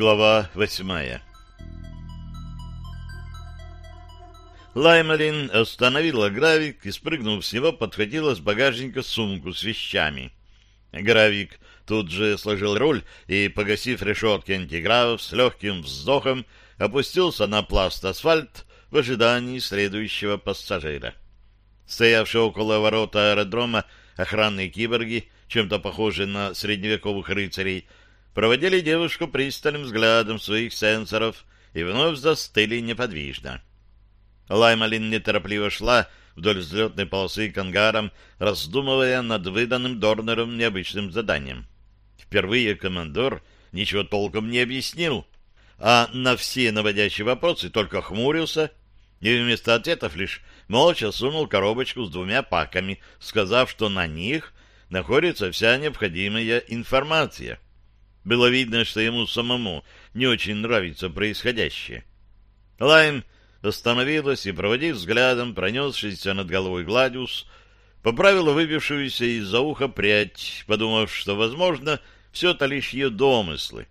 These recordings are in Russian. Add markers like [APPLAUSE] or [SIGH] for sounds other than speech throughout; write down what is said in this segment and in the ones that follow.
Глава восьмая Лаймарин остановила Гравик и, спрыгнув с него, подхватила с багажника сумку с вещами. Гравик тут же сложил руль и, погасив решетки антигравов, с легким вздохом опустился на пласт асфальт в ожидании следующего пассажира. Стоявшие около ворота аэродрома охранные киборги, чем-то похожие на средневековых рыцарей, проводили девушку пристальным взглядом своих сенсоров и вновь застыли неподвижно. Лаймалин неторопливо шла вдоль взлетной полосы к ангарам, раздумывая над выданным Дорнером необычным заданием. Впервые командор ничего толком не объяснил, а на все наводящие вопросы только хмурился и вместо ответов лишь молча сунул коробочку с двумя паками, сказав, что на них находится вся необходимая информация. Было видно, что ему самому не очень нравится происходящее. Лайм остановилась и, проводив взглядом пронесшийся над головой Гладиус, поправила выбившуюся из-за уха прядь, подумав, что, возможно, все это лишь ее домыслы,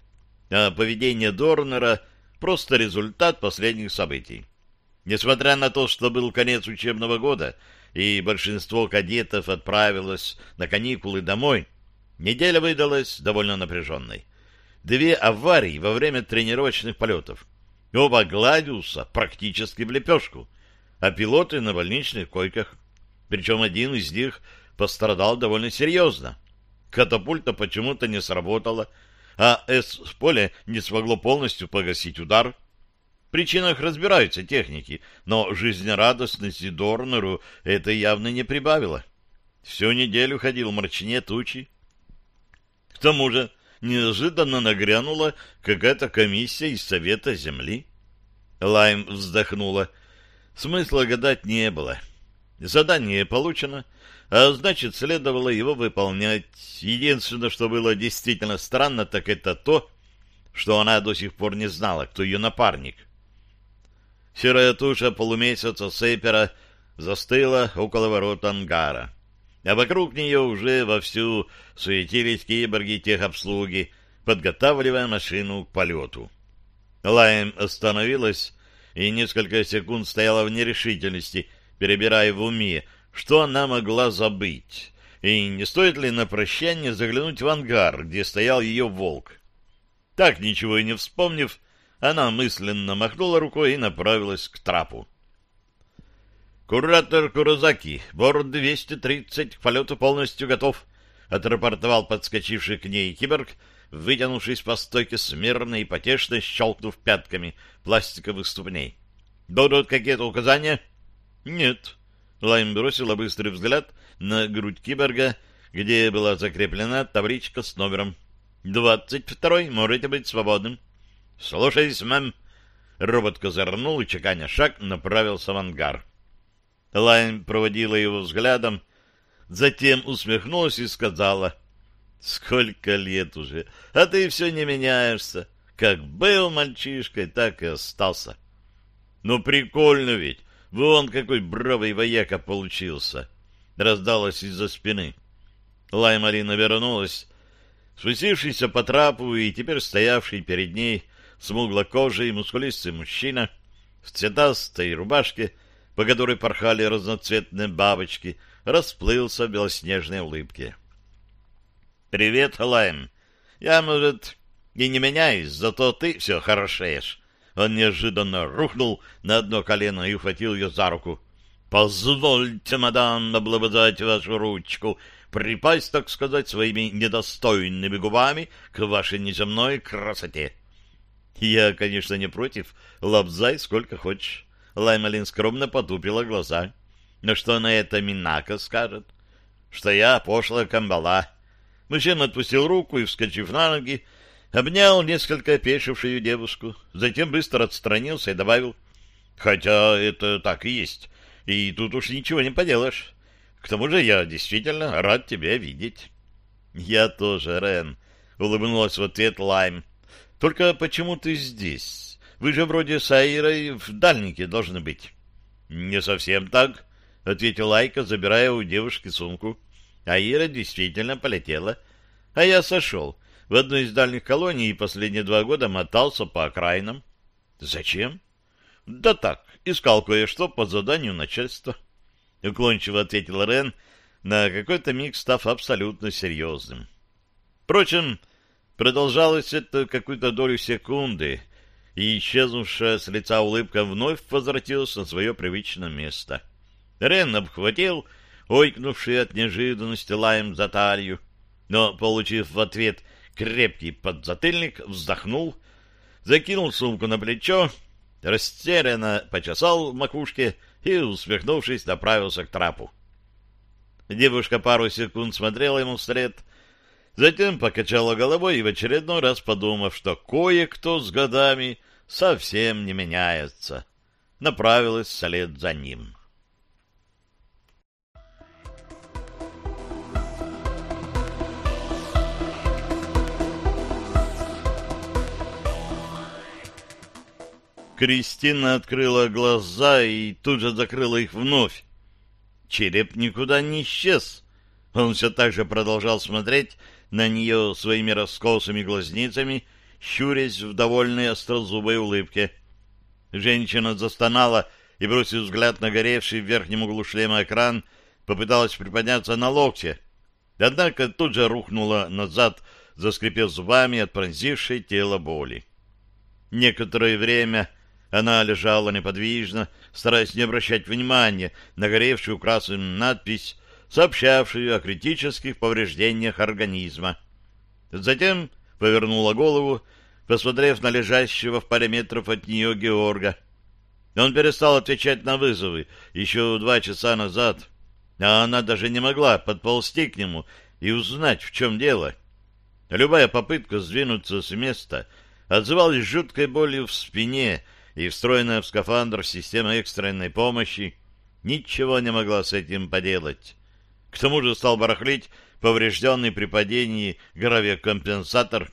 а поведение Дорнера — просто результат последних событий. Несмотря на то, что был конец учебного года, и большинство кадетов отправилось на каникулы домой, неделя выдалась довольно напряженной. Две аварии во время тренировочных полетов. Оба Гладиуса практически в лепешку, а пилоты на больничных койках. Причем один из них пострадал довольно серьезно. Катапульта почему-то не сработала, а С в поле не смогло полностью погасить удар. В причинах разбираются техники, но жизнерадостности Дорнеру это явно не прибавило. Всю неделю ходил мрачнее тучи. К тому же неожиданно нагрянула какая-то комиссия из Совета Земли. Лайм вздохнула. Смысла гадать не было. Задание получено, а значит, следовало его выполнять. Единственное, что было действительно странно, так это то, что она до сих пор не знала, кто ее напарник. Серая туша полумесяца Сейпера застыла около ворот ангара а вокруг нее уже вовсю суетились киборги техобслуги, подготавливая машину к полету. Лайм остановилась и несколько секунд стояла в нерешительности, перебирая в уме, что она могла забыть, и не стоит ли на прощание заглянуть в ангар, где стоял ее волк. Так, ничего и не вспомнив, она мысленно махнула рукой и направилась к трапу. «Куратор Курозаки, борт 230, к полету полностью готов», — отрапортовал подскочивший к ней киборг, вытянувшись по стойке смирно и потешно щелкнув пятками пластиковых ступней. «Будут какие-то указания?» «Нет». Лайм бросила быстрый взгляд на грудь киборга, где была закреплена табличка с номером. «Двадцать второй, можете быть свободным». «Слушаюсь, мэм». Робот козырнул и, чеканя шаг, направился в ангар. Лайн проводила его взглядом, затем усмехнулась и сказала, «Сколько лет уже, а ты все не меняешься. Как был мальчишкой, так и остался». «Ну, прикольно ведь, вон какой бравый вояка получился», — раздалась из-за спины. Лаймарина вернулась, спустившийся по трапу и теперь стоявший перед ней смуглокожий мускулистый мужчина в цветастой рубашке по которой порхали разноцветные бабочки, расплылся в белоснежной улыбке. «Привет, Лайм. Я, может, и не меняюсь, зато ты все хорошеешь». Он неожиданно рухнул на одно колено и ухватил ее за руку. «Позвольте, мадам, облобызать вашу ручку, припасть, так сказать, своими недостойными губами к вашей неземной красоте». «Я, конечно, не против. Лобзай сколько хочешь». Лаймалин скромно потупила глаза. Но что на это Минака скажет? Что я пошлая камбала. Мужчина отпустил руку и, вскочив на ноги, обнял несколько опешившую девушку, затем быстро отстранился и добавил, «Хотя это так и есть, и тут уж ничего не поделаешь. К тому же я действительно рад тебя видеть». «Я тоже, Рен», — улыбнулась в ответ Лайм. «Только почему ты здесь?» Вы же вроде с Аирой в дальнике должны быть. — Не совсем так, — ответил Айка, забирая у девушки сумку. Аира действительно полетела. А я сошел. в одной из дальних колоний и последние два года мотался по окраинам. Зачем? Да так, искал кое-что по заданию начальства. Уклончиво ответил Рен, на какой-то миг став абсолютно серьезным. Впрочем, продолжалось это какую-то долю секунды, и исчезнувшая с лица улыбка вновь возвратилась на свое привычное место. Рен обхватил ойкнувший от неожиданности лаем за талию, но, получив в ответ крепкий подзатыльник, вздохнул, закинул сумку на плечо, растерянно почесал в макушке и, усмехнувшись, направился к трапу. Девушка пару секунд смотрела ему вслед, затем покачала головой и в очередной раз подумав, что кое-кто с годами совсем не меняется, направилась вслед за ним. Кристина открыла глаза и тут же закрыла их вновь. Череп никуда не исчез. Он все так же продолжал смотреть на нее своими раскосыми глазницами, щурясь в довольной острозубой улыбке. Женщина застонала и, бросив взгляд на горевший в верхнем углу шлема экран, попыталась приподняться на локте. Однако тут же рухнула назад, заскрипев зубами от пронзившей тело боли. Некоторое время она лежала неподвижно, стараясь не обращать внимания на горевшую красную надпись, сообщавшую о критических повреждениях организма. Затем повернула голову, посмотрев на лежащего в паре метров от нее Георга. Он перестал отвечать на вызовы еще два часа назад, а она даже не могла подползти к нему и узнать, в чем дело. Любая попытка сдвинуться с места отзывалась жуткой болью в спине, и встроенная в скафандр система экстренной помощи ничего не могла с этим поделать. К тому же стал барахлить поврежденный при падении гравиокомпенсатор,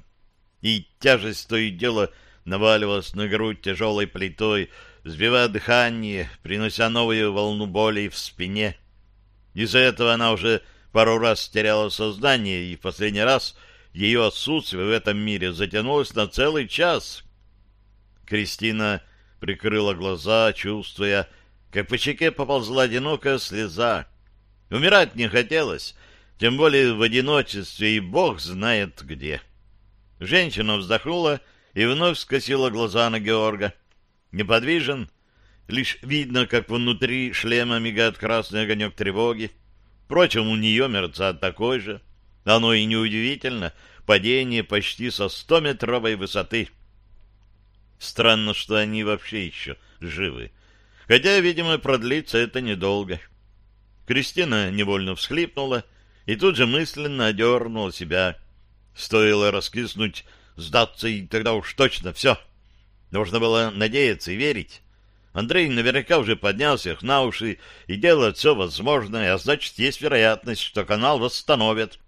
и тяжесть то и дело наваливалась на грудь тяжелой плитой, сбивая дыхание, принося новую волну боли в спине. Из-за этого она уже пару раз теряла сознание, и в последний раз ее отсутствие в этом мире затянулось на целый час. Кристина прикрыла глаза, чувствуя, как по щеке поползла одинокая слеза. Умирать не хотелось, тем более в одиночестве, и бог знает где. Женщина вздохнула и вновь скосила глаза на Георга. Неподвижен, лишь видно, как внутри шлема мигает красный огонек тревоги. Впрочем, у нее мерцает такой же. Оно и неудивительно, падение почти со стометровой высоты — Странно, что они вообще еще живы. Хотя, видимо, продлится это недолго. Кристина невольно всхлипнула и тут же мысленно одернула себя. Стоило раскиснуть, сдаться, и тогда уж точно все. Нужно было надеяться и верить. Андрей наверняка уже поднялся их на уши и делает все возможное, а значит, есть вероятность, что канал восстановят.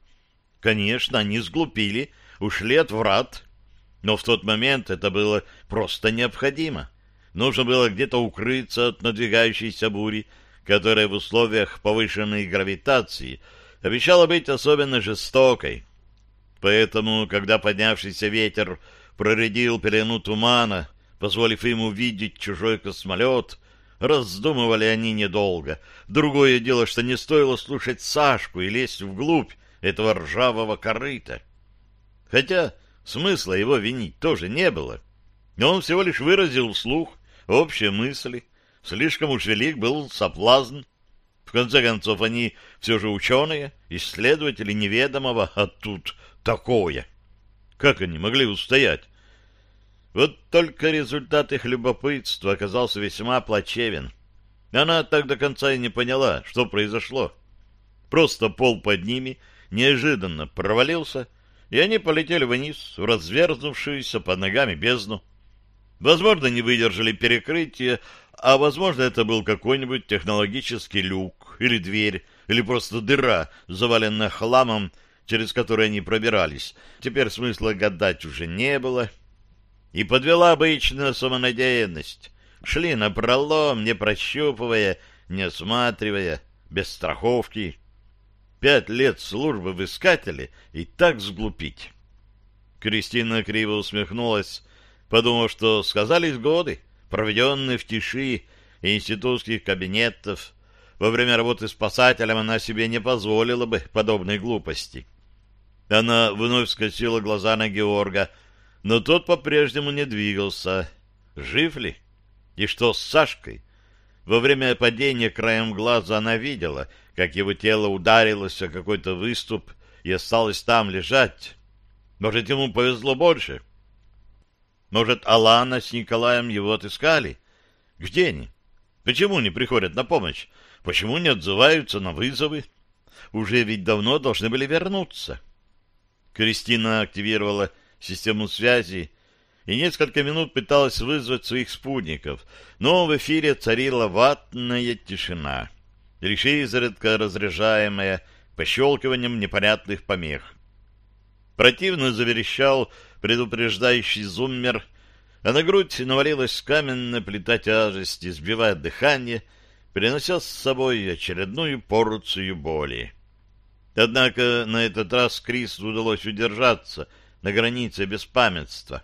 Конечно, они сглупили, ушли от врат, но в тот момент это было просто необходимо. Нужно было где-то укрыться от надвигающейся бури, которая в условиях повышенной гравитации обещала быть особенно жестокой. Поэтому, когда поднявшийся ветер проредил пелену тумана, позволив им увидеть чужой космолет, раздумывали они недолго. Другое дело, что не стоило слушать Сашку и лезть вглубь этого ржавого корыта. Хотя Смысла его винить тоже не было. Он всего лишь выразил вслух общие мысли. Слишком уж велик был соблазн. В конце концов, они все же ученые, исследователи неведомого, а тут такое. Как они могли устоять? Вот только результат их любопытства оказался весьма плачевен. Она так до конца и не поняла, что произошло. Просто пол под ними неожиданно провалился, и они полетели вниз в разверзнувшуюся под ногами бездну. Возможно, не выдержали перекрытия, а возможно, это был какой-нибудь технологический люк или дверь, или просто дыра, заваленная хламом, через который они пробирались. Теперь смысла гадать уже не было. И подвела обычная самонадеянность. Шли на пролом, не прощупывая, не осматривая, без страховки. Пять лет службы в искателе и так сглупить. Кристина криво усмехнулась, подумав, что сказались годы, проведенные в тиши институтских кабинетов. Во время работы спасателем она себе не позволила бы подобной глупости. Она вновь скосила глаза на Георга, но тот по-прежнему не двигался. Жив ли? И что с Сашкой? Во время падения краем глаза она видела, как его тело ударилось о какой-то выступ и осталось там лежать. Может, ему повезло больше? Может, Алана с Николаем его отыскали? Где они? Почему не приходят на помощь? Почему не отзываются на вызовы? Уже ведь давно должны были вернуться. Кристина активировала систему связи и несколько минут пыталась вызвать своих спутников, но в эфире царила ватная тишина, лишь изредка разряжаемая пощелкиванием непонятных помех. Противно заверещал предупреждающий зуммер, а на грудь навалилась каменная плита тяжести, сбивая дыхание, принося с собой очередную порцию боли. Однако на этот раз Крису удалось удержаться на границе беспамятства.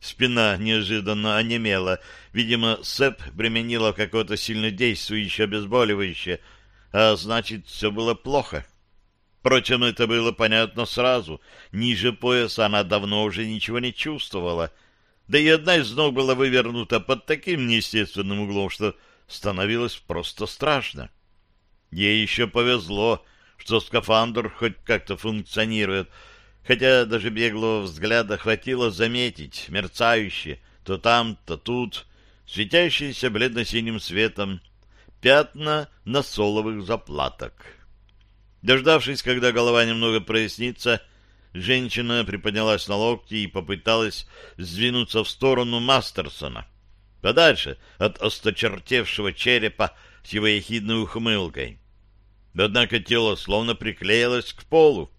Спина неожиданно онемела. Видимо, Сэп применила какое-то сильнодействующее обезболивающее, а значит, все было плохо. Впрочем, это было понятно сразу. Ниже пояса она давно уже ничего не чувствовала. Да и одна из ног была вывернута под таким неестественным углом, что становилось просто страшно. Ей еще повезло, что скафандр хоть как-то функционирует, хотя даже беглого взгляда хватило заметить мерцающие то там, то тут, светящиеся бледно-синим светом, пятна на соловых заплаток. Дождавшись, когда голова немного прояснится, женщина приподнялась на локти и попыталась сдвинуться в сторону Мастерсона, подальше от осточертевшего черепа с его ехидной ухмылкой. Однако тело словно приклеилось к полу.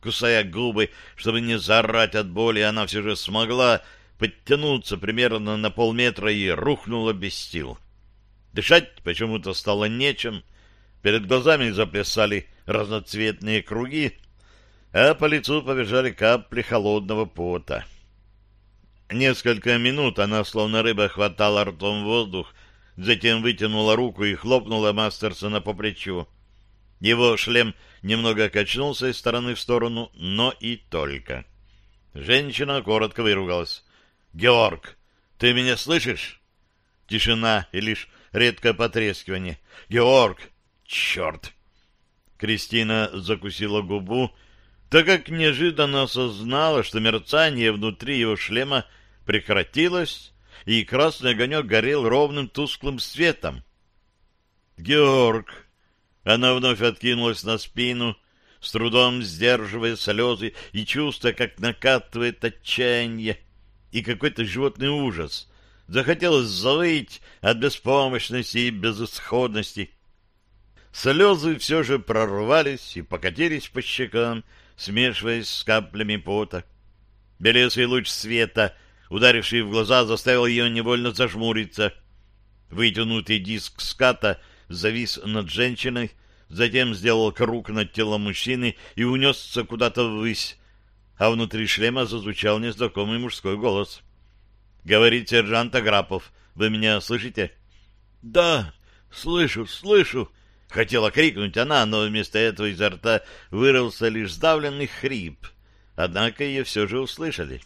Кусая губы, чтобы не заорать от боли, она все же смогла подтянуться примерно на полметра и рухнула без сил. Дышать почему-то стало нечем, перед глазами заплясали разноцветные круги, а по лицу побежали капли холодного пота. Несколько минут она, словно рыба, хватала ртом воздух, затем вытянула руку и хлопнула Мастерсона по плечу. Его шлем немного качнулся из стороны в сторону, но и только. Женщина коротко выругалась. «Георг, ты меня слышишь?» Тишина и лишь редкое потрескивание. «Георг! Черт!» Кристина закусила губу, так как неожиданно осознала, что мерцание внутри его шлема прекратилось, и красный огонек горел ровным тусклым светом. «Георг!» Она вновь откинулась на спину, с трудом сдерживая слезы и чувствуя, как накатывает отчаяние и какой-то животный ужас. Захотелось завыть от беспомощности и безысходности. Слезы все же прорвались и покатились по щекам, смешиваясь с каплями пота. Белесый луч света, ударивший в глаза, заставил ее невольно зажмуриться. Вытянутый диск ската завис над женщиной, затем сделал круг над телом мужчины и унесся куда-то ввысь, а внутри шлема зазвучал незнакомый мужской голос. — Говорит сержант Аграпов. Вы меня слышите? — Да, слышу, слышу, Хотела крикнуть она, но вместо этого изо рта вырвался лишь сдавленный хрип. Однако ее все же услышали.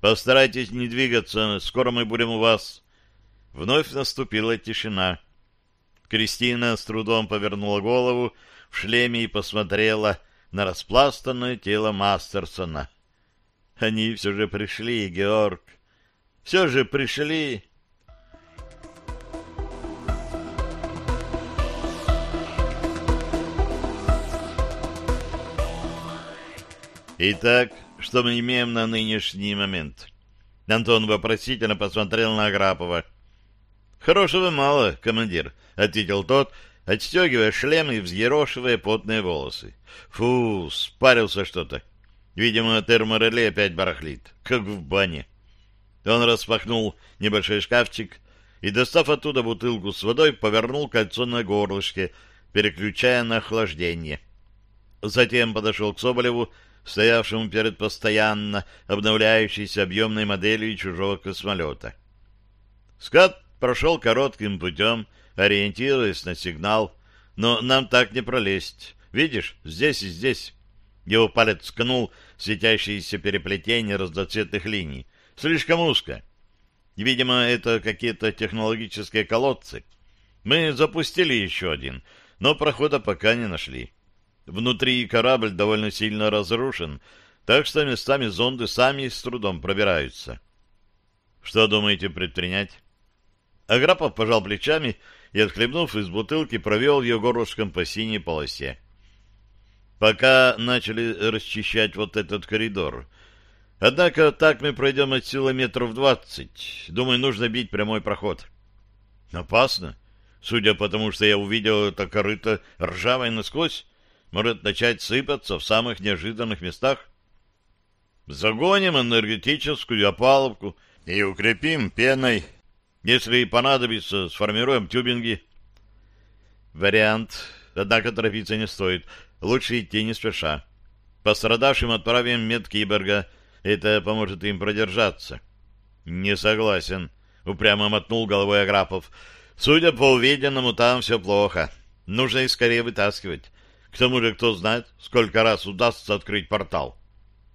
«Постарайтесь не двигаться, скоро мы будем у вас». Вновь наступила тишина. Кристина с трудом повернула голову в шлеме и посмотрела на распластанное тело Мастерсона. «Они все же пришли, Георг. Все же пришли». Итак, что мы имеем на нынешний момент? Антон вопросительно посмотрел на Аграпова. Хорошего мало, командир, ответил тот, отстегивая шлем и взъерошивая потные волосы. Фу, спарился что-то. Видимо, термореле опять барахлит, как в бане. Он распахнул небольшой шкафчик и, достав оттуда бутылку с водой, повернул кольцо на горлышке, переключая на охлаждение. Затем подошел к Соболеву стоявшему перед постоянно обновляющейся объемной моделью чужого космолета. Скат прошел коротким путем, ориентируясь на сигнал, но нам так не пролезть. Видишь, здесь и здесь. Его палец ткнул светящиеся переплетения разноцветных линий. Слишком узко. Видимо, это какие-то технологические колодцы. Мы запустили еще один, но прохода пока не нашли. Внутри корабль довольно сильно разрушен, так что местами зонды сами с трудом пробираются. Что думаете предпринять? Аграпов пожал плечами и, отхлебнув из бутылки, провел ее горлышком по синей полосе. Пока начали расчищать вот этот коридор. Однако так мы пройдем отсюда метров двадцать. Думаю, нужно бить прямой проход. Опасно. Судя по тому, что я увидел это корыто ржавой насквозь, может начать сыпаться в самых неожиданных местах. Загоним энергетическую опалубку и укрепим пеной. Если понадобится, сформируем тюбинги. Вариант. Однако торопиться не стоит. Лучше идти не спеша. Пострадавшим отправим медкиборга. Это поможет им продержаться. Не согласен. Упрямо мотнул головой Аграпов. Судя по увиденному, там все плохо. Нужно их скорее вытаскивать. К тому же, кто знает, сколько раз удастся открыть портал.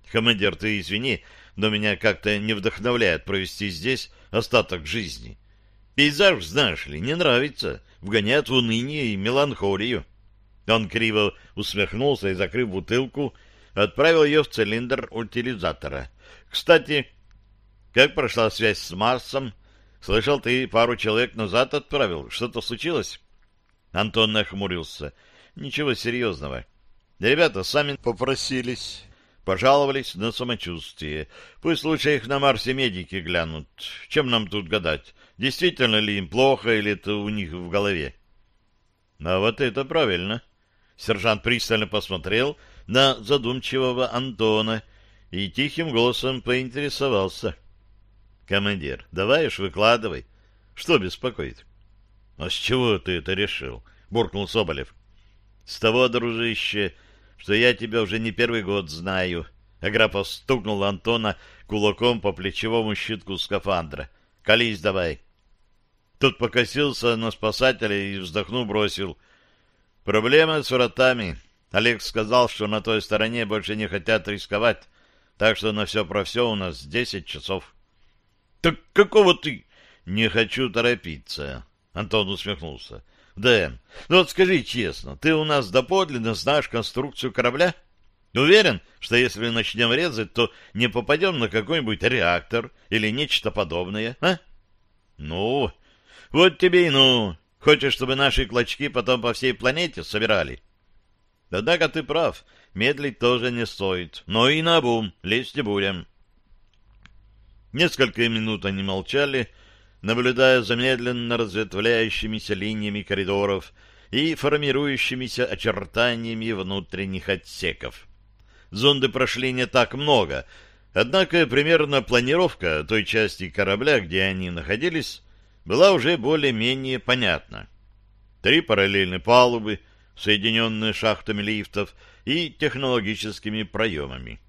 Командир, ты извини, но меня как-то не вдохновляет провести здесь остаток жизни. Пейзаж, знаешь ли, не нравится, вгоняет в уныние и меланхолию. Он криво усмехнулся и, закрыв бутылку, отправил ее в цилиндр утилизатора. Кстати, как прошла связь с Марсом? Слышал, ты пару человек назад отправил. Что-то случилось? Антон нахмурился. Ничего серьезного. Ребята сами попросились, пожаловались на самочувствие. Пусть лучше их на Марсе медики глянут. Чем нам тут гадать? Действительно ли им плохо, или это у них в голове? А вот это правильно. Сержант пристально посмотрел на задумчивого Антона и тихим голосом поинтересовался. «Командир, давай уж выкладывай. Что беспокоит?» «А с чего ты это решил?» — буркнул Соболев. «С того, дружище, что я тебя уже не первый год знаю». Аграпов стукнул Антона кулаком по плечевому щитку скафандра. «Колись давай». Тот покосился на спасателя и, вздохнув, бросил — Проблема с вратами. Олег сказал, что на той стороне больше не хотят рисковать, так что на все про все у нас десять часов. — Так какого ты? — Не хочу торопиться. Антон усмехнулся. — Дэн, ну вот скажи честно, ты у нас доподлинно знаешь конструкцию корабля? Уверен, что если начнем резать, то не попадем на какой-нибудь реактор или нечто подобное, а? — Ну, вот тебе и ну. Хочешь, чтобы наши клочки потом по всей планете собирали? Однако ты прав, медлить тоже не стоит. Но и на бум, лезть не будем. Несколько минут они молчали, наблюдая за медленно разветвляющимися линиями коридоров и формирующимися очертаниями внутренних отсеков. Зонды прошли не так много, однако примерно планировка той части корабля, где они находились, была уже более-менее понятна. Три параллельные палубы, соединенные шахтами лифтов и технологическими проемами.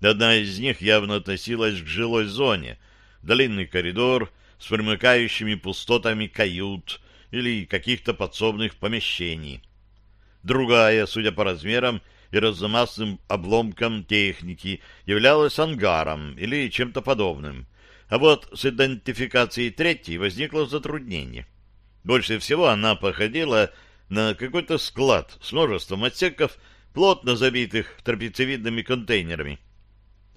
Одна из них явно относилась к жилой зоне, длинный коридор с примыкающими пустотами кают или каких-то подсобных помещений. Другая, судя по размерам и разномастным обломкам техники, являлась ангаром или чем-то подобным — а вот с идентификацией третьей возникло затруднение. Больше всего она походила на какой-то склад с множеством отсеков, плотно забитых трапециевидными контейнерами.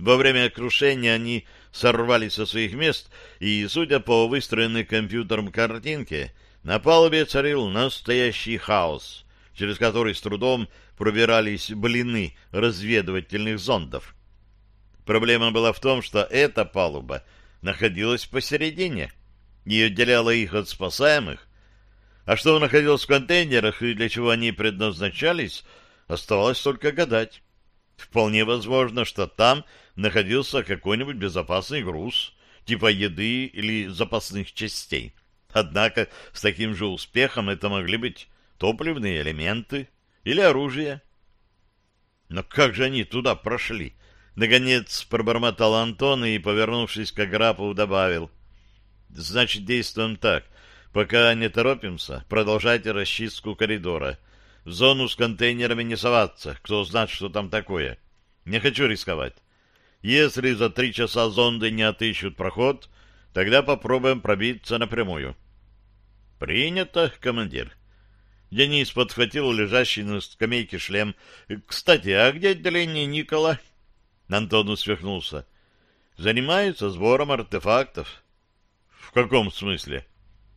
Во время крушения они сорвались со своих мест, и, судя по выстроенной компьютером картинке, на палубе царил настоящий хаос, через который с трудом пробирались блины разведывательных зондов. Проблема была в том, что эта палуба — находилась посередине и отделяла их от спасаемых. А что находилось в контейнерах и для чего они предназначались, оставалось только гадать. Вполне возможно, что там находился какой-нибудь безопасный груз, типа еды или запасных частей. Однако с таким же успехом это могли быть топливные элементы или оружие. Но как же они туда прошли? Наконец пробормотал Антон и, повернувшись к Аграпову, добавил. Значит, действуем так. Пока не торопимся, продолжайте расчистку коридора. В зону с контейнерами не соваться, кто знает, что там такое. Не хочу рисковать. Если за три часа зонды не отыщут проход, тогда попробуем пробиться напрямую. Принято, командир. Денис подхватил лежащий на скамейке шлем. Кстати, а где отделение Никола? Антон усмехнулся. Занимаются сбором артефактов. В каком смысле?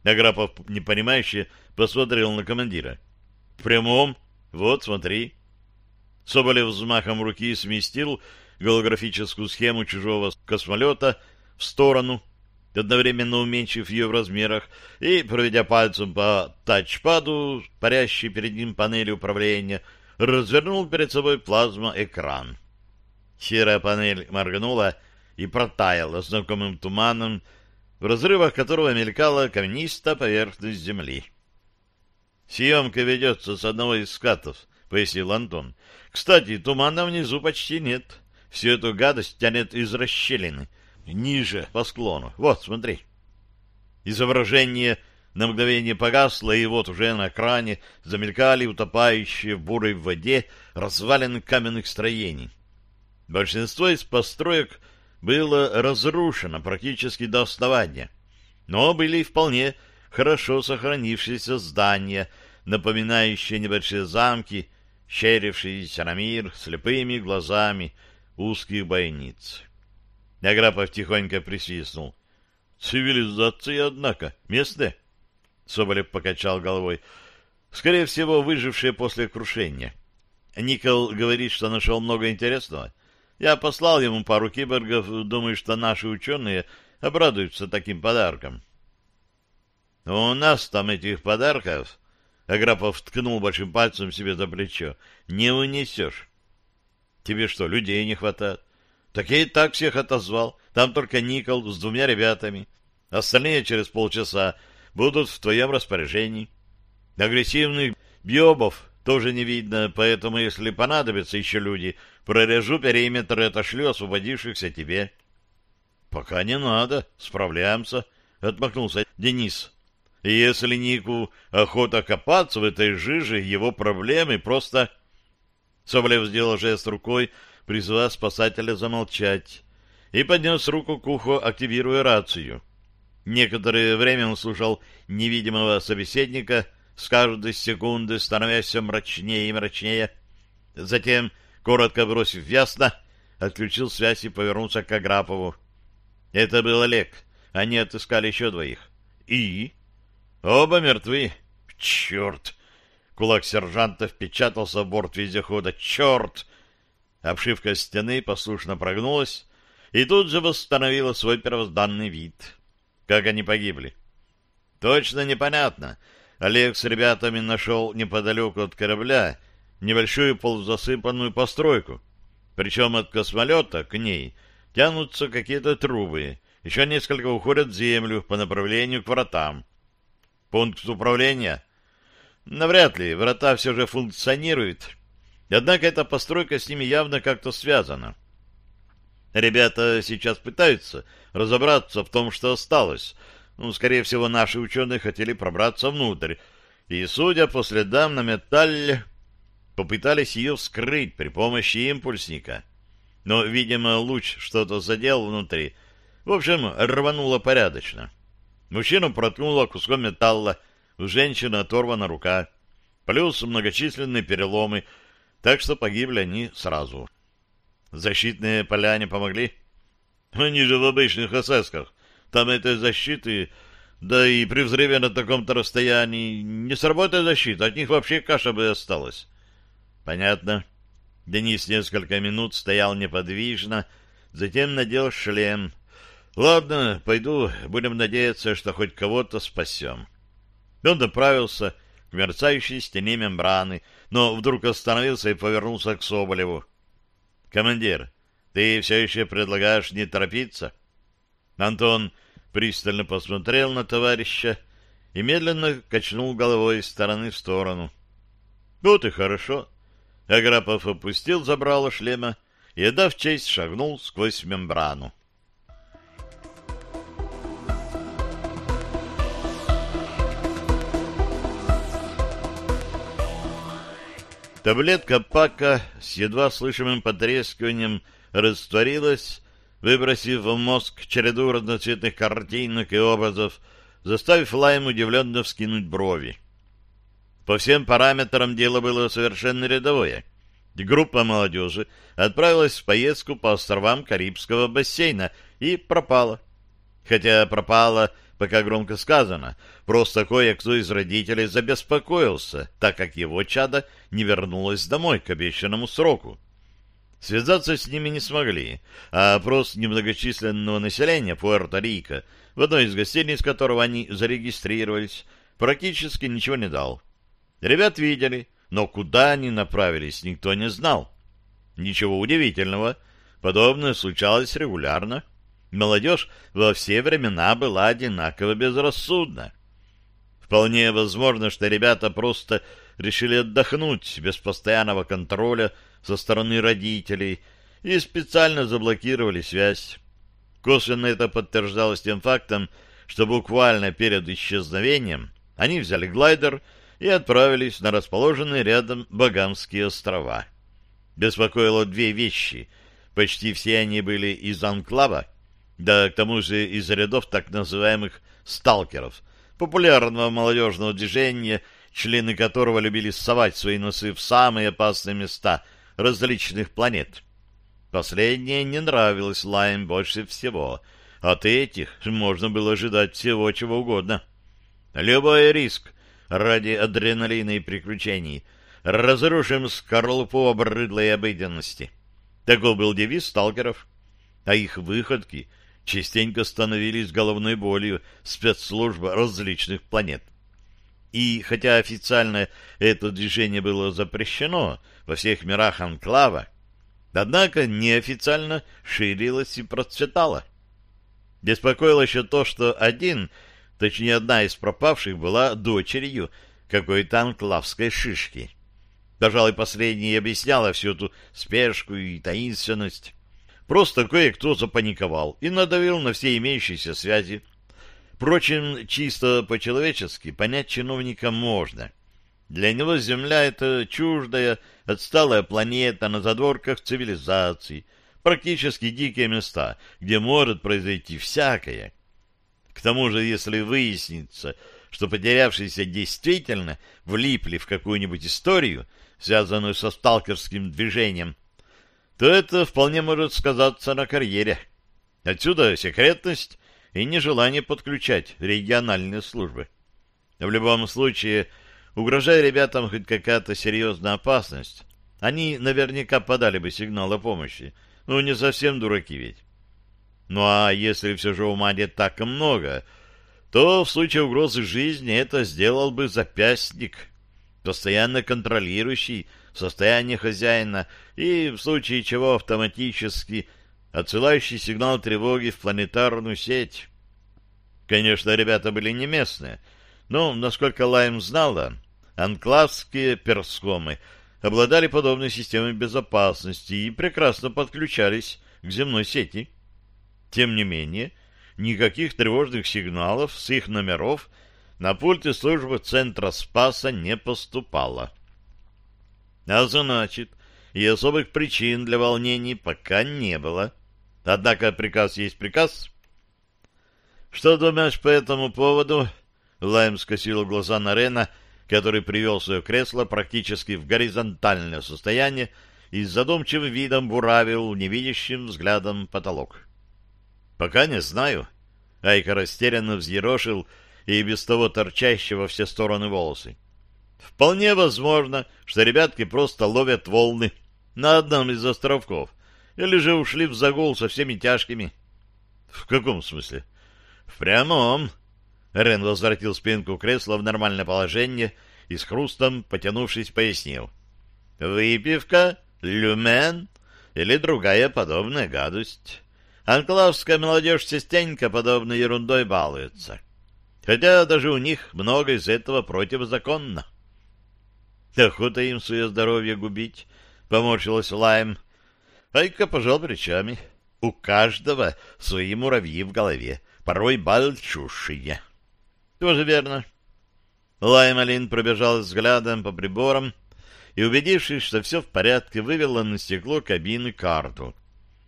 Аграпов, непонимающе, посмотрел на командира. В прямом. Вот, смотри. Соболев взмахом руки сместил голографическую схему чужого космолета в сторону, одновременно уменьшив ее в размерах, и, проведя пальцем по тачпаду, парящей перед ним панели управления, развернул перед собой плазма-экран. Серая панель моргнула и протаяла знакомым туманом, в разрывах которого мелькала каменистая поверхность земли. «Съемка ведется с одного из скатов», — пояснил Антон. «Кстати, тумана внизу почти нет. Всю эту гадость тянет из расщелины, ниже, по склону. Вот, смотри». Изображение на мгновение погасло, и вот уже на экране замелькали утопающие в бурой воде развалины каменных строений. Большинство из построек было разрушено практически до основания, но были вполне хорошо сохранившиеся здания, напоминающие небольшие замки, щерившиеся на мир слепыми глазами узких бойниц. Аграпов тихонько присвистнул. «Цивилизация, однако, местная?» Соболев покачал головой. «Скорее всего, выжившие после крушения. Никол говорит, что нашел много интересного». Я послал ему пару киборгов, думаю, что наши ученые обрадуются таким подаркам. — У нас там этих подарков, — Аграпов ткнул большим пальцем себе за плечо, — не унесешь. — Тебе что, людей не хватает? Так я и так всех отозвал. Там только Никол с двумя ребятами. Остальные через полчаса будут в твоем распоряжении. Агрессивных биобов тоже не видно, поэтому, если понадобятся еще люди, прорежу периметр и отошлю освободившихся тебе. — Пока не надо, справляемся, — отмахнулся Денис. И если Нику охота копаться в этой жиже, его проблемы просто... Соболев сделал жест рукой, призывая спасателя замолчать, и поднес руку к уху, активируя рацию. Некоторое время он слушал невидимого собеседника, с каждой секунды становясь все мрачнее и мрачнее. Затем, коротко бросив ясно, отключил связь и повернулся к Аграпову. Это был Олег. Они отыскали еще двоих. И? Оба мертвы. Черт! Кулак сержанта впечатался в борт вездехода. Черт! Обшивка стены послушно прогнулась и тут же восстановила свой первозданный вид. Как они погибли? Точно непонятно. Олег с ребятами нашел неподалеку от корабля небольшую полузасыпанную постройку. Причем от космолета к ней тянутся какие-то трубы. Еще несколько уходят в землю по направлению к вратам. Пункт управления? Навряд ли. Врата все же функционируют. Однако эта постройка с ними явно как-то связана. Ребята сейчас пытаются разобраться в том, что осталось, ну, скорее всего, наши ученые хотели пробраться внутрь, и, судя по следам на металле, попытались ее вскрыть при помощи импульсника. Но, видимо, луч что-то задел внутри. В общем, рвануло порядочно. Мужчину проткнуло куском металла, у женщины оторвана рука. Плюс многочисленные переломы, так что погибли они сразу. Защитные поля не помогли? Они же в обычных эсэсках. Там этой защиты, да и при взрыве на таком-то расстоянии не сработает защита, от них вообще каша бы осталась. Понятно. Денис несколько минут стоял неподвижно, затем надел шлем. Ладно, пойду, будем надеяться, что хоть кого-то спасем. Он направился к мерцающей стене мембраны, но вдруг остановился и повернулся к Соболеву. «Командир, ты все еще предлагаешь не торопиться?» Антон пристально посмотрел на товарища и медленно качнул головой из стороны в сторону. — Вот и хорошо. Аграпов опустил забрало шлема и, отдав честь, шагнул сквозь мембрану. Таблетка Пака с едва слышимым потрескиванием растворилась, выбросив в мозг череду разноцветных картинок и образов, заставив Лайм удивленно вскинуть брови. По всем параметрам дело было совершенно рядовое. Группа молодежи отправилась в поездку по островам Карибского бассейна и пропала. Хотя пропала пока громко сказано, просто кое-кто из родителей забеспокоился, так как его чадо не вернулось домой к обещанному сроку. Связаться с ними не смогли, а опрос немногочисленного населения Пуэрто-Рико, в одной из гостиниц которого они зарегистрировались, практически ничего не дал. Ребят видели, но куда они направились, никто не знал. Ничего удивительного, подобное случалось регулярно. Молодежь во все времена была одинаково безрассудна. Вполне возможно, что ребята просто решили отдохнуть без постоянного контроля со стороны родителей и специально заблокировали связь. Косвенно это подтверждалось тем фактом, что буквально перед исчезновением они взяли глайдер и отправились на расположенные рядом Багамские острова. Беспокоило две вещи. Почти все они были из анклава, да к тому же из рядов так называемых «сталкеров», популярного молодежного движения, члены которого любили совать свои носы в самые опасные места различных планет. Последнее не нравилось Лайм больше всего. От этих можно было ожидать всего чего угодно. Любой риск ради адреналина и приключений. Разрушим скорлупу обрыдлой обыденности. Таков был девиз сталкеров. А их выходки — частенько становились головной болью спецслужб различных планет. И хотя официально это движение было запрещено во всех мирах Анклава, однако неофициально ширилось и процветало. Беспокоило еще то, что один, точнее одна из пропавших, была дочерью какой-то анклавской шишки. Пожалуй, последняя объясняла всю эту спешку и таинственность. Просто кое-кто запаниковал и надавил на все имеющиеся связи. Впрочем, чисто по-человечески понять чиновника можно. Для него Земля — это чуждая, отсталая планета на задворках цивилизации, практически дикие места, где может произойти всякое. К тому же, если выяснится, что потерявшиеся действительно влипли в какую-нибудь историю, связанную со сталкерским движением, то это вполне может сказаться на карьере. Отсюда секретность и нежелание подключать региональные службы. В любом случае, угрожая ребятам хоть какая-то серьезная опасность, они наверняка подали бы сигнал о помощи. Ну, не совсем дураки ведь. Ну, а если все же ума нет так много, то в случае угрозы жизни это сделал бы запястник, постоянно контролирующий состояние хозяина и, в случае чего, автоматически отсылающий сигнал тревоги в планетарную сеть. Конечно, ребята были не местные, но, насколько Лайм знала, анклавские перскомы обладали подобной системой безопасности и прекрасно подключались к земной сети. Тем не менее, никаких тревожных сигналов с их номеров на пульты службы Центра Спаса не поступало. А значит, и особых причин для волнений пока не было. Однако приказ есть приказ. Что думаешь по этому поводу? Лайм скосил глаза на Рена, который привел свое кресло практически в горизонтальное состояние и с задумчивым видом буравил невидящим взглядом потолок. «Пока не знаю». Айка растерянно взъерошил и без того торчащего во все стороны волосы. Вполне возможно, что ребятки просто ловят волны на одном из островков, или же ушли в загул со всеми тяжкими. — В каком смысле? — В прямом. Рен возвратил спинку кресла в нормальное положение и с хрустом, потянувшись, пояснил. — Выпивка, люмен или другая подобная гадость. Анклавская молодежь частенько подобной ерундой балуется. Хотя даже у них много из этого противозаконно. Охота им свое здоровье губить, — поморщилась Лайм. Айка пожал плечами. У каждого свои муравьи в голове, порой большущие. Тоже верно. Лаймалин пробежал взглядом по приборам и, убедившись, что все в порядке, вывела на стекло кабины карту.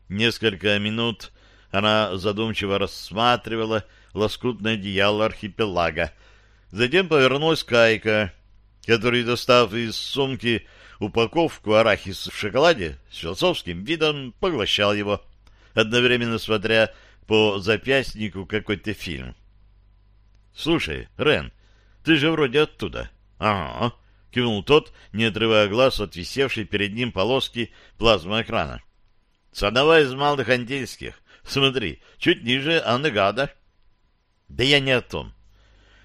Несколько минут она задумчиво рассматривала лоскутное одеяло архипелага. Затем повернулась Кайка, который, достав из сумки упаковку арахиса в шоколаде, с философским видом поглощал его, одновременно смотря по запястнику какой-то фильм. — Слушай, Рен, ты же вроде оттуда. — Ага, — кивнул тот, не отрывая глаз от висевшей перед ним полоски плазмоэкрана. — Садовая из Малых Антильских. Смотри, чуть ниже Аннегада. — Да я не о том.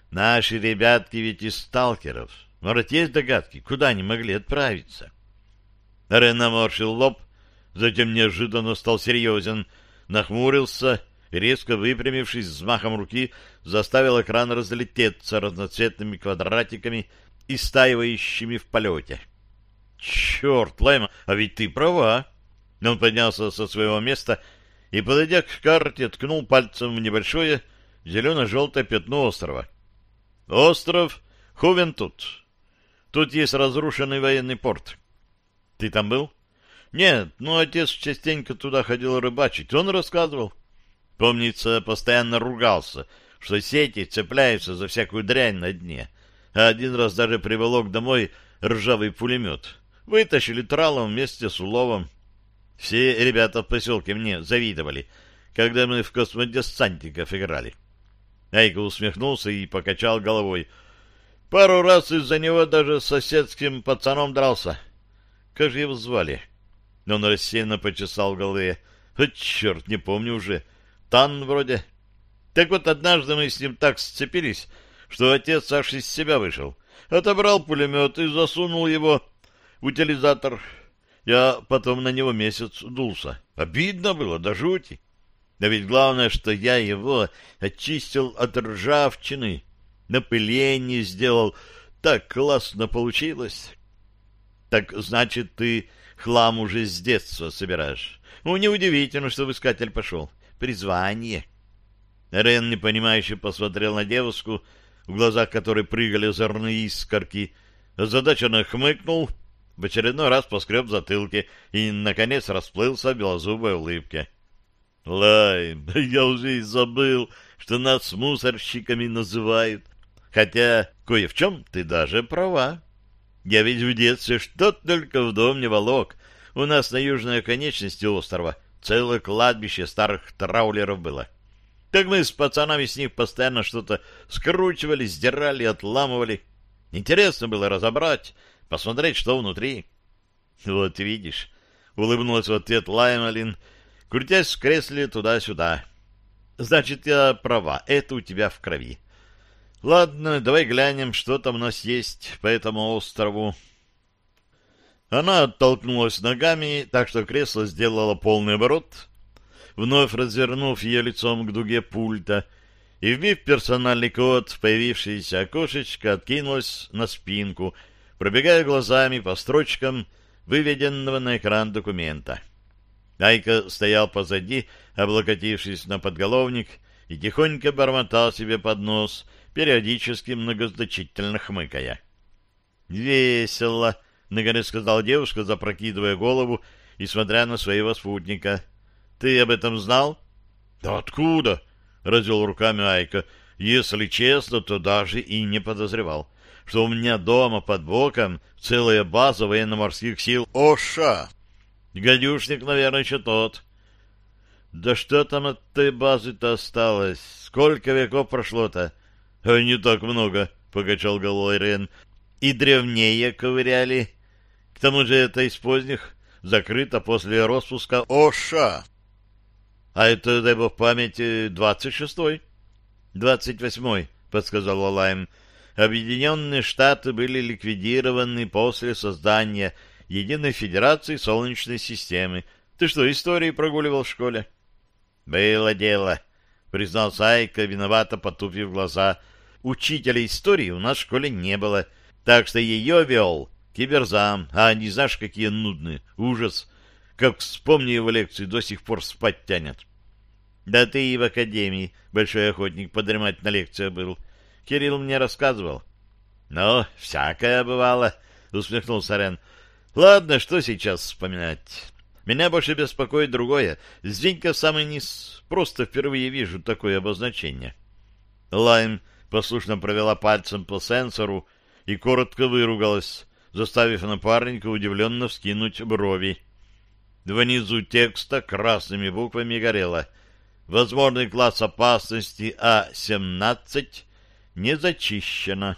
Наши ребятки ведь из сталкеров. Может, есть догадки, куда они могли отправиться? Рен наморщил лоб, затем неожиданно стал серьезен, нахмурился резко выпрямившись взмахом руки, заставил экран разлететься разноцветными квадратиками, истаивающими в полете. «Черт, Лайма, а ведь ты права!» Он поднялся со своего места и, подойдя к карте, ткнул пальцем в небольшое зелено-желтое пятно острова. «Остров Хувентут. Тут есть разрушенный военный порт. Ты там был?» «Нет, но отец частенько туда ходил рыбачить. Он рассказывал». Помнится, постоянно ругался, что сети цепляются за всякую дрянь на дне. А один раз даже приволок домой ржавый пулемет. Вытащили тралом вместе с уловом. Все ребята в поселке мне завидовали, когда мы в космодесантиков играли. Айка усмехнулся и покачал головой. Пару раз из-за него даже с соседским пацаном дрался. Как же его звали? Он рассеянно почесал голове. Вот черт, не помню уже. Тан вроде. Так вот, однажды мы с ним так сцепились, что отец аж из себя вышел. Отобрал пулемет и засунул его в утилизатор. Я потом на него месяц дулся. Обидно было, до жути. Да ведь главное, что я его очистил от ржавчины, напыление сделал. Так классно получилось. Так значит, ты хлам уже с детства собираешь. Ну, неудивительно, что в искатель пошел призвание. Рен, непонимающе, посмотрел на девушку, в глазах которой прыгали озорные искорки, озадаченно хмыкнул, в очередной раз поскреб затылки и, наконец, расплылся в белозубой улыбке. — Лайм, [LAUGHS] я уже и забыл, что нас мусорщиками называют. Хотя кое в чем ты даже права. Я ведь в детстве что только в дом не волок. У нас на южной оконечности острова Целое кладбище старых траулеров было. Так мы с пацанами с них постоянно что-то скручивали, сдирали, отламывали. Интересно было разобрать, посмотреть, что внутри. Вот видишь, улыбнулась в ответ Лаймалин, крутясь в кресле туда-сюда. Значит, я права, это у тебя в крови. Ладно, давай глянем, что там у нас есть по этому острову. Она оттолкнулась ногами, так что кресло сделало полный оборот, вновь развернув ее лицом к дуге пульта, и, вбив персональный код в появившееся окошечко, откинулась на спинку, пробегая глазами по строчкам выведенного на экран документа. Айка стоял позади, облокотившись на подголовник, и тихонько бормотал себе под нос, периодически многозначительно хмыкая. «Весело!» наконец сказала девушка, запрокидывая голову и смотря на своего спутника. Ты об этом знал? Да откуда? развел руками Айка. Если честно, то даже и не подозревал, что у меня дома под боком целая база военно-морских сил ОША. Гадюшник, наверное, еще тот. Да что там от той базы-то осталось? Сколько веков прошло-то? А не так много, покачал головой Рен. И древнее ковыряли тому же это из поздних, закрыто после распуска ОША. А это, дай бог памяти, двадцать шестой? Двадцать восьмой, подсказал Лайм. Объединенные Штаты были ликвидированы после создания Единой Федерации Солнечной системы. Ты что, истории прогуливал в школе? Было дело, признал Сайка, виновато потупив глаза. Учителя истории у нас в школе не было, так что ее вел Киберзам, а они знаешь, какие нудные. Ужас. Как вспомни его лекции, до сих пор спать тянет. Да ты и в академии, большой охотник, подремать на лекции был. Кирилл мне рассказывал. Ну, всякое бывало, усмехнулся Рен. Ладно, что сейчас вспоминать? Меня больше беспокоит другое. Сдвинь-ка в самый низ. Просто впервые вижу такое обозначение. Лайм послушно провела пальцем по сенсору и коротко выругалась, заставив напарника удивленно вскинуть брови. Внизу текста красными буквами горело «Возможный класс опасности А-17 не зачищено».